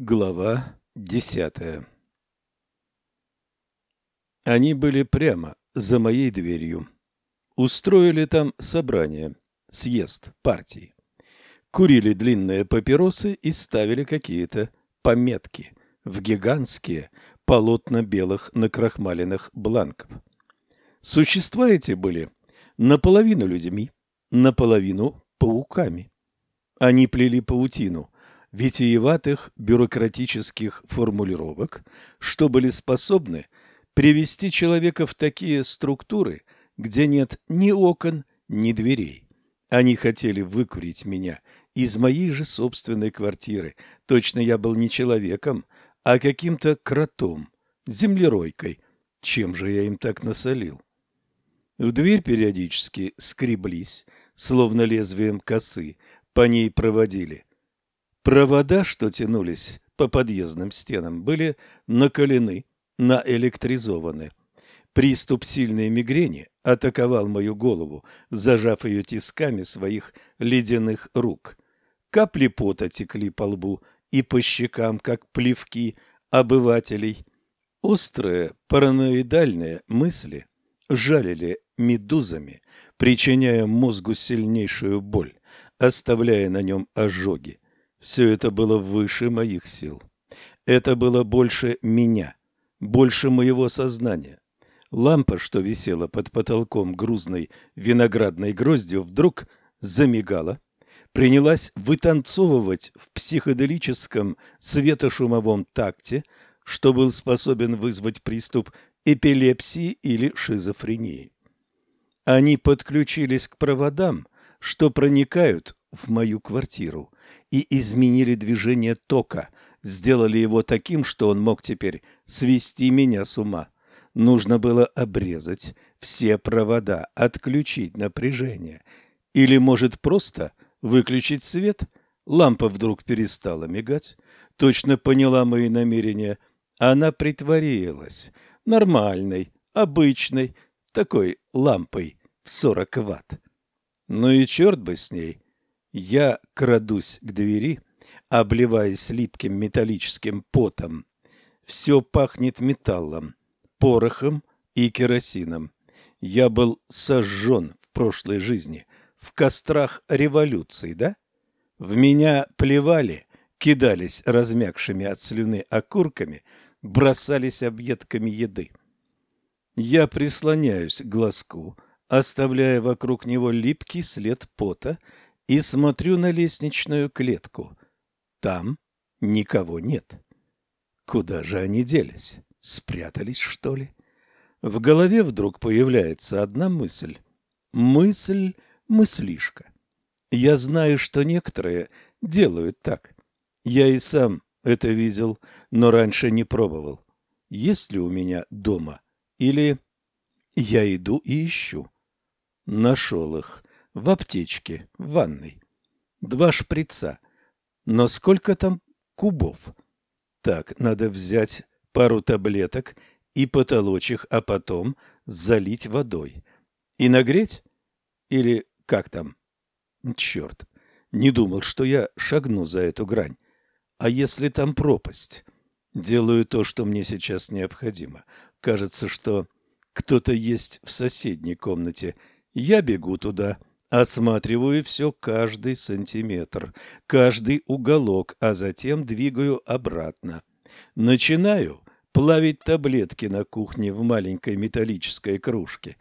Глава десятая Они были прямо за моей дверью. Устроили там собрание, съезд партии. Курили длинные папиросы и ставили какие-то пометки в гигантские полотна белых накрахмаленных бланков. Существа эти были наполовину людьми, наполовину пауками. Они плели паутину витиеватых бюрократических формулировок, что были способны привести человека в такие структуры, где нет ни окон, ни дверей. Они хотели выкурить меня из моей же собственной квартиры. Точно я был не человеком, а каким-то кротом, землеройкой. Чем же я им так насолил? В дверь периодически скреблись, словно лезвием косы, по ней проводили. Провода, что тянулись по подъездным стенам, были накалены, наэлектризованы. Приступ сильной мигрени атаковал мою голову, зажав ее тисками своих ледяных рук. Капли пота текли по лбу и по щекам, как плевки обывателей. Острые параноидальные мысли жалили медузами, причиняя мозгу сильнейшую боль, оставляя на нем ожоги. Все это было выше моих сил. Это было больше меня, больше моего сознания. Лампа, что висела под потолком грузной виноградной гроздью, вдруг замигала, принялась вытанцовывать в психоделическом светошумовом такте, что был способен вызвать приступ эпилепсии или шизофрении. Они подключились к проводам, что проникают в мою квартиру, и изменили движение тока, сделали его таким, что он мог теперь свести меня с ума. Нужно было обрезать все провода, отключить напряжение. Или, может, просто выключить свет? Лампа вдруг перестала мигать. Точно поняла мои намерения. Она притворилась нормальной, обычной, такой лампой в 40 ватт. Ну и черт бы с ней. Я крадусь к двери, обливаясь липким металлическим потом. Все пахнет металлом, порохом и керосином. Я был сожжен в прошлой жизни, в кострах революции, да? В меня плевали, кидались размягшими от слюны окурками, бросались объедками еды. Я прислоняюсь к глазку, оставляя вокруг него липкий след пота и смотрю на лестничную клетку. Там никого нет. Куда же они делись? Спрятались, что ли? В голове вдруг появляется одна мысль. Мысль, мыслишка. Я знаю, что некоторые делают так. Я и сам это видел, но раньше не пробовал. Есть ли у меня дома? Или я иду и ищу? Нашел их в аптечке, в ванной. Два шприца. Но сколько там кубов? Так, надо взять пару таблеток и потолочь их, а потом залить водой. И нагреть? Или как там? Черт, не думал, что я шагну за эту грань. А если там пропасть? Делаю то, что мне сейчас необходимо. Кажется, что кто-то есть в соседней комнате. Я бегу туда Осматриваю все, каждый сантиметр, каждый уголок, а затем двигаю обратно. Начинаю плавить таблетки на кухне в маленькой металлической кружке.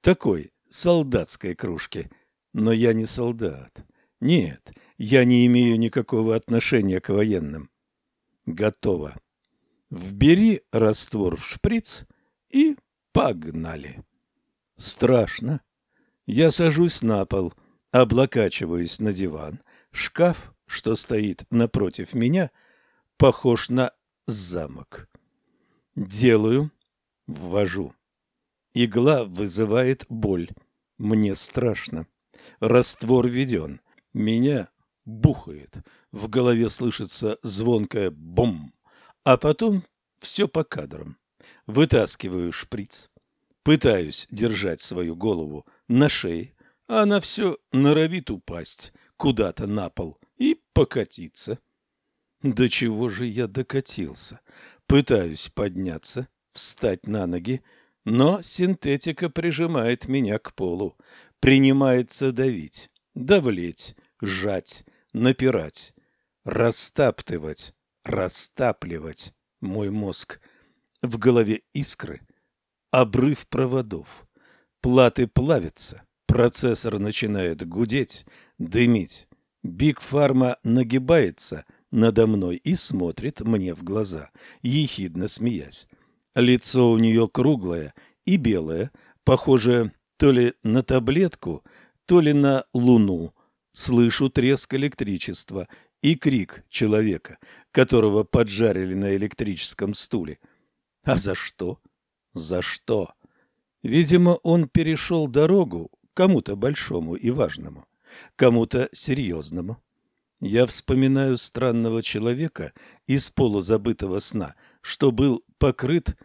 Такой солдатской кружке. Но я не солдат. Нет, я не имею никакого отношения к военным. Готово. Вбери раствор в шприц и погнали. Страшно. Я сажусь на пол, облокачиваюсь на диван. Шкаф, что стоит напротив меня, похож на замок. Делаю, ввожу. Игла вызывает боль. Мне страшно. Раствор введен. Меня бухает. В голове слышится звонкое «бом», а потом все по кадрам. Вытаскиваю шприц. Пытаюсь держать свою голову на шее, а она все норовит упасть куда-то на пол и покатиться. До чего же я докатился? Пытаюсь подняться, встать на ноги, но синтетика прижимает меня к полу, принимается давить, давлеть, сжать, напирать, растаптывать, растапливать мой мозг. В голове искры, обрыв проводов, платы плавятся, процессор начинает гудеть, дымить. Биг Фарма нагибается надо мной и смотрит мне в глаза, ехидно смеясь. Лицо у нее круглое и белое, похожее то ли на таблетку, то ли на луну. Слышу треск электричества и крик человека, которого поджарили на электрическом стуле. А за что? За что? Видимо, он перешел дорогу кому-то большому и важному, кому-то серьезному. Я вспоминаю странного человека из полузабытого сна, что был покрыт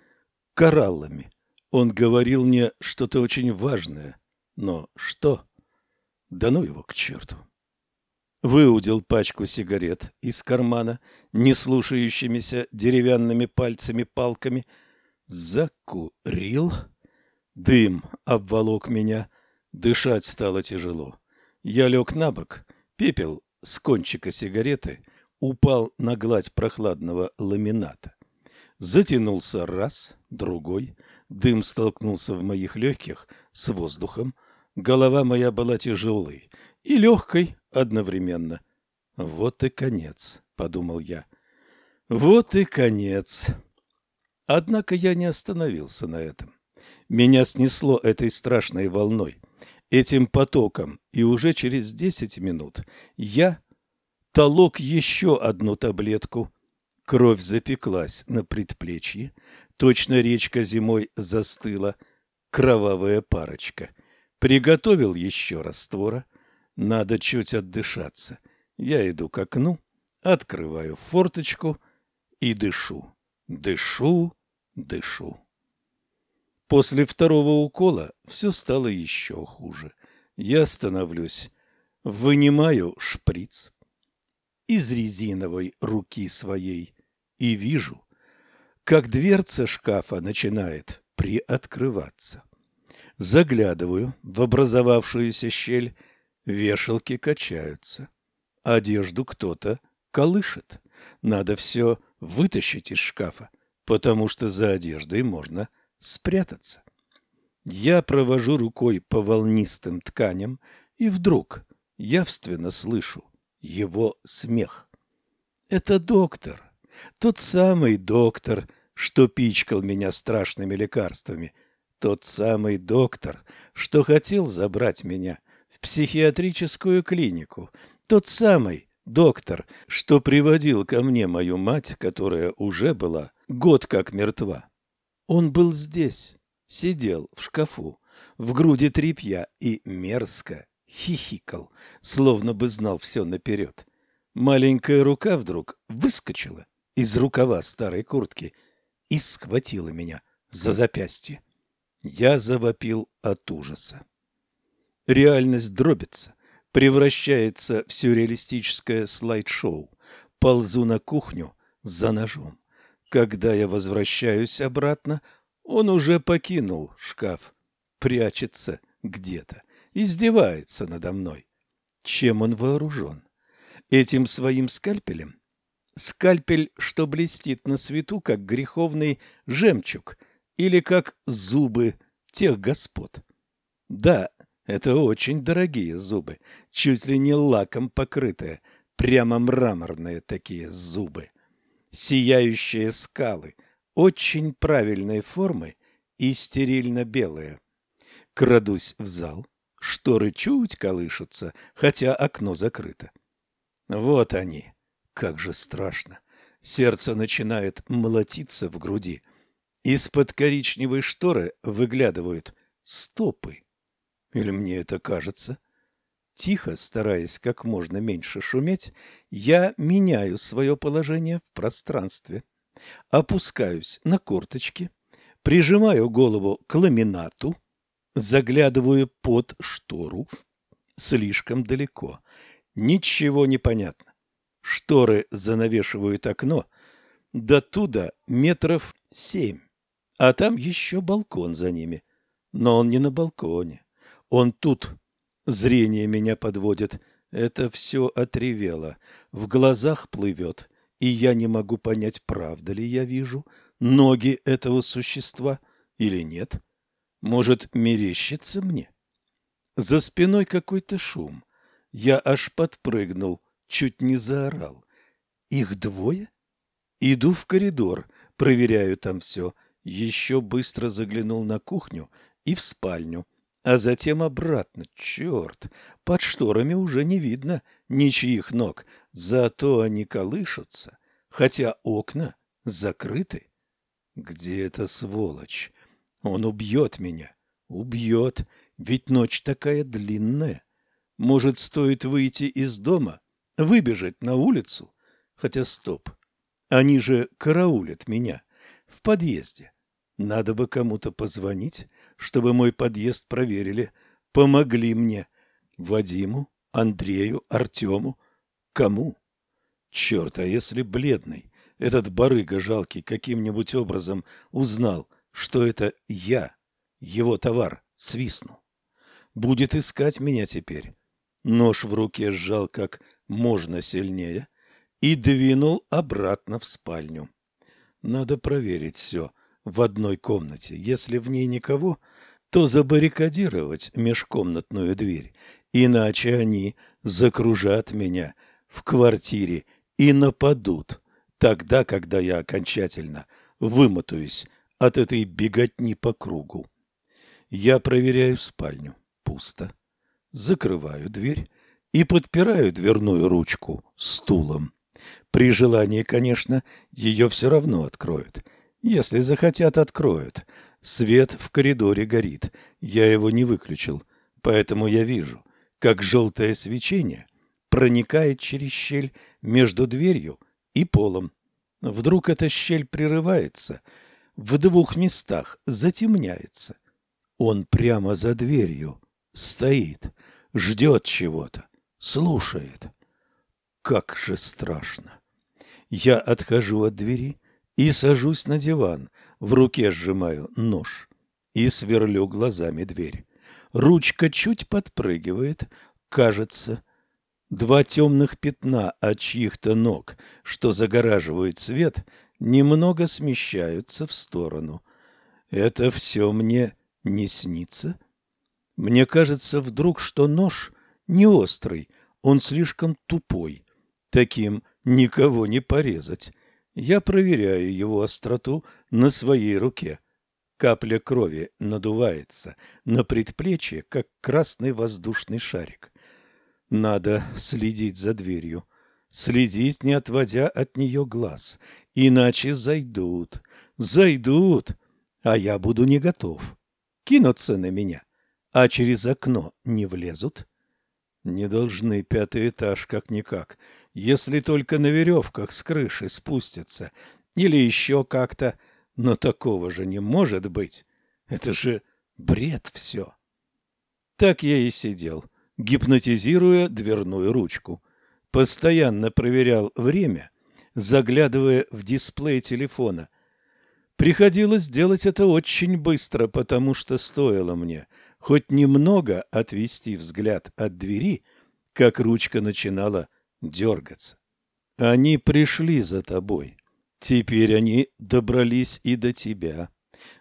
кораллами. Он говорил мне что-то очень важное. Но что? Да ну его к черту. Выудил пачку сигарет из кармана, не слушающимися деревянными пальцами-палками, закурил. Дым обволок меня, дышать стало тяжело. Я лег на бок, пепел с кончика сигареты упал на гладь прохладного ламината. Затянулся раз, другой, дым столкнулся в моих легких с воздухом, голова моя была тяжелой и легкой одновременно. «Вот и конец», — подумал я. «Вот и конец». Однако я не остановился на этом. Меня снесло этой страшной волной, этим потоком, и уже через десять минут я толок еще одну таблетку — Кровь запеклась на предплечье, точно речка зимой застыла, кровавая парочка. Приготовил еще раствора, надо чуть отдышаться. Я иду к окну, открываю форточку и дышу, дышу, дышу. После второго укола все стало еще хуже. Я становлюсь, вынимаю шприц из резиновой руки своей и вижу, как дверца шкафа начинает приоткрываться. Заглядываю в образовавшуюся щель, вешалки качаются. Одежду кто-то колышет. Надо все вытащить из шкафа, потому что за одеждой можно спрятаться. Я провожу рукой по волнистым тканям, и вдруг явственно слышу его смех. Это доктор. Тот самый доктор, что пичкал меня страшными лекарствами. Тот самый доктор, что хотел забрать меня в психиатрическую клинику. Тот самый доктор, что приводил ко мне мою мать, которая уже была год как мертва. Он был здесь, сидел в шкафу, в груди тряпья и мерзко хихикал, словно бы знал все наперед. Маленькая рука вдруг выскочила из рукава старой куртки и схватила меня за запястье. Я завопил от ужаса. Реальность дробится, превращается в сюрреалистическое слайд-шоу. Ползу на кухню за ножом. Когда я возвращаюсь обратно, он уже покинул шкаф, прячется где-то, издевается надо мной. Чем он вооружен? Этим своим скальпелем? скальпель, что блестит на свету, как греховный жемчуг или как зубы тех господ. Да, это очень дорогие зубы, чуть ли не лаком покрытые, прямо мраморные такие зубы. Сияющие скалы, очень правильной формы и стерильно белые. Крадусь в зал, шторы чуть колышутся, хотя окно закрыто. Вот они, как же страшно! Сердце начинает молотиться в груди. Из-под коричневой шторы выглядывают стопы. Или мне это кажется? Тихо, стараясь как можно меньше шуметь, я меняю свое положение в пространстве. Опускаюсь на корточки, прижимаю голову к ламинату, заглядываю под штору. Слишком далеко. Ничего не понятно. Шторы занавешивают окно, до туда метров семь, а там еще балкон за ними. Но он не на балконе, он тут. Зрение меня подводит. Это все отревело, в глазах плывет, и я не могу понять, правда ли я вижу ноги этого существа или нет. Может, мерещится мне? За спиной какой-то шум. Я аж подпрыгнул, чуть не заорал. Их двое? Иду в коридор, проверяю там все. Еще быстро заглянул на кухню и в спальню, а затем обратно. Черт, под шторами уже не видно ничьих ног, зато они колышутся, хотя окна закрыты. Где эта сволочь? Он убьет меня. Убьет, ведь ночь такая длинная. Может, стоит выйти из дома, выбежать на улицу? Хотя стоп, они же караулят меня в подъезде. Надо бы кому-то позвонить, чтобы мой подъезд проверили. Помогли мне. Вадиму, Андрею, Артему. Кому? Черт, а если бледный, этот барыга жалкий каким-нибудь образом узнал, что это я, его товар, свистнул. Будет искать меня теперь. Нож в руке сжал как можно сильнее и двинул обратно в спальню. Надо проверить все в одной комнате. Если в ней никого, то забаррикадировать межкомнатную дверь, иначе они закружат меня в квартире и нападут тогда, когда я окончательно вымотаюсь от этой беготни по кругу. Я проверяю спальню. Пусто. Закрываю дверь и подпираю дверную ручку стулом. При желании, конечно, ее все равно откроют. Если захотят, откроют. Свет в коридоре горит. Я его не выключил, поэтому я вижу, как желтое свечение проникает через щель между дверью и полом. Вдруг эта щель прерывается, в двух местах затемняется. Он прямо за дверью стоит, ждет чего-то, слушает. Как же страшно! Я отхожу от двери и сажусь на диван, в руке сжимаю нож и сверлю глазами дверь. Ручка чуть подпрыгивает, кажется, Два темных пятна от чьих-то ног, что загораживают свет, немного смещаются в сторону. Это все мне не снится? Мне кажется вдруг, что нож не острый, он слишком тупой. Таким никого не порезать. Я проверяю его остроту на своей руке. Капля крови надувается на предплечье, как красный воздушный шарик. Надо следить за дверью, следить, не отводя от нее глаз, иначе зайдут, зайдут, а я буду не готов. Кинутся на меня, а через окно не влезут. Не должны пятый этаж как-никак, если только на веревках с крыши спустятся, или еще как-то, но такого же не может быть. Это же бред все. Так я и сидел, — гипнотизируя дверную ручку. Постоянно проверял время, заглядывая в дисплей телефона. Приходилось делать это очень быстро, потому что стоило мне хоть немного отвести взгляд от двери, как ручка начинала дергаться. Они пришли за тобой. Теперь они добрались и до тебя.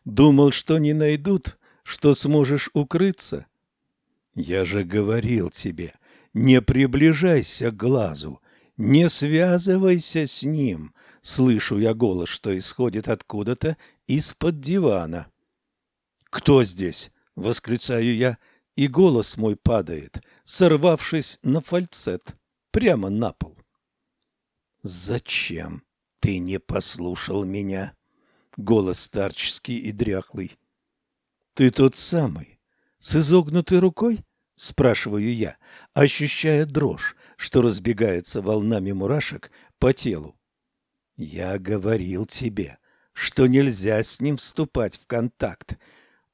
Думал, что не найдут, что сможешь укрыться. Я же говорил тебе, не приближайся к глазу, не связывайся с ним. Слышу я голос, что исходит откуда-то из-под дивана. Кто здесь? восклицаю я, и голос мой падает, сорвавшись на фальцет, прямо на пол. Зачем ты не послушал меня? Голос старческий и дряхлый. Ты тот самый, с изогнутой рукой? спрашиваю я, ощущая дрожь, что разбегается волнами мурашек по телу. Я говорил тебе, что нельзя с ним вступать в контакт.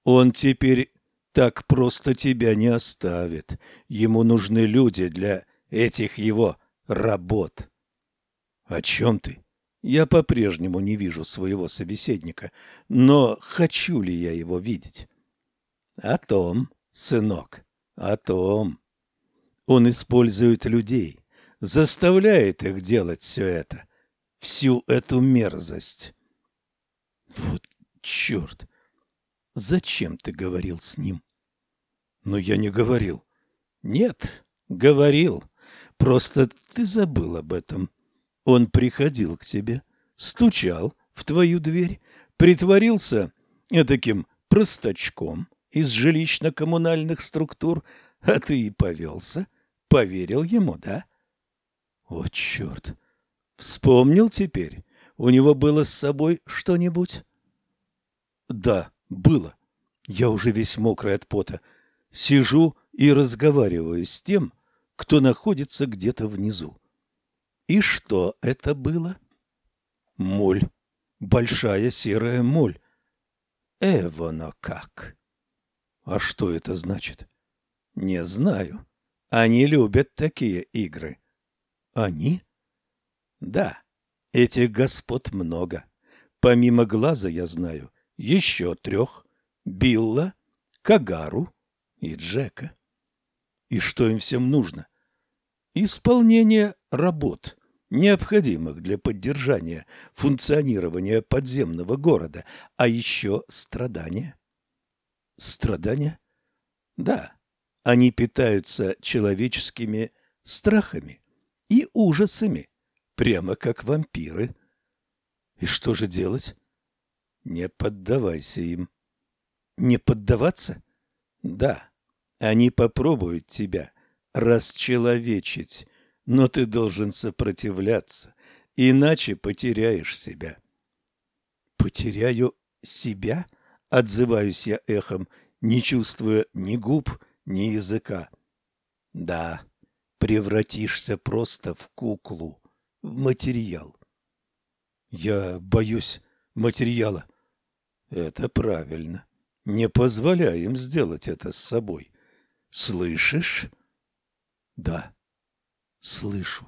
Он теперь так просто тебя не оставит. Ему нужны люди для этих его работ. О чем ты? Я по-прежнему не вижу своего собеседника, но хочу ли я его видеть? О том, сынок, о том. Он использует людей, заставляет их делать все это, всю эту мерзость. Вот черт! Зачем ты говорил с ним? Но я не говорил. Нет, говорил. Просто ты забыл об этом. Он приходил к тебе, стучал в твою дверь, притворился таким простачком из жилищно-коммунальных структур, а ты и повелся, поверил ему, да? О, черт! Вспомнил теперь? У него было с собой что-нибудь? Да, было. Я уже весь мокрый от пота. Сижу и разговариваю с тем, кто находится где-то внизу. И что это было? Моль. Большая серая моль. Эвоно как. А что это значит? Не знаю. Они любят такие игры. Они? Да. Этих господ много. Помимо глаза я знаю еще трех. Билла, Кагару и Джека. И что им всем нужно? Исполнение работ, необходимых для поддержания функционирования подземного города, а еще страдания. Страдания? Да, они питаются человеческими страхами и ужасами, прямо как вампиры. И что же делать? Не поддавайся им. Не поддаваться? Да, они попробуют тебя расчеловечить, но ты должен сопротивляться, иначе потеряешь себя. Потеряю себя? Отзываюсь я эхом, не чувствуя ни губ, ни языка. Да, превратишься просто в куклу, в материал. Я боюсь материала. Это правильно. Не позволяй им сделать это с собой. Слышишь? Да, слышу.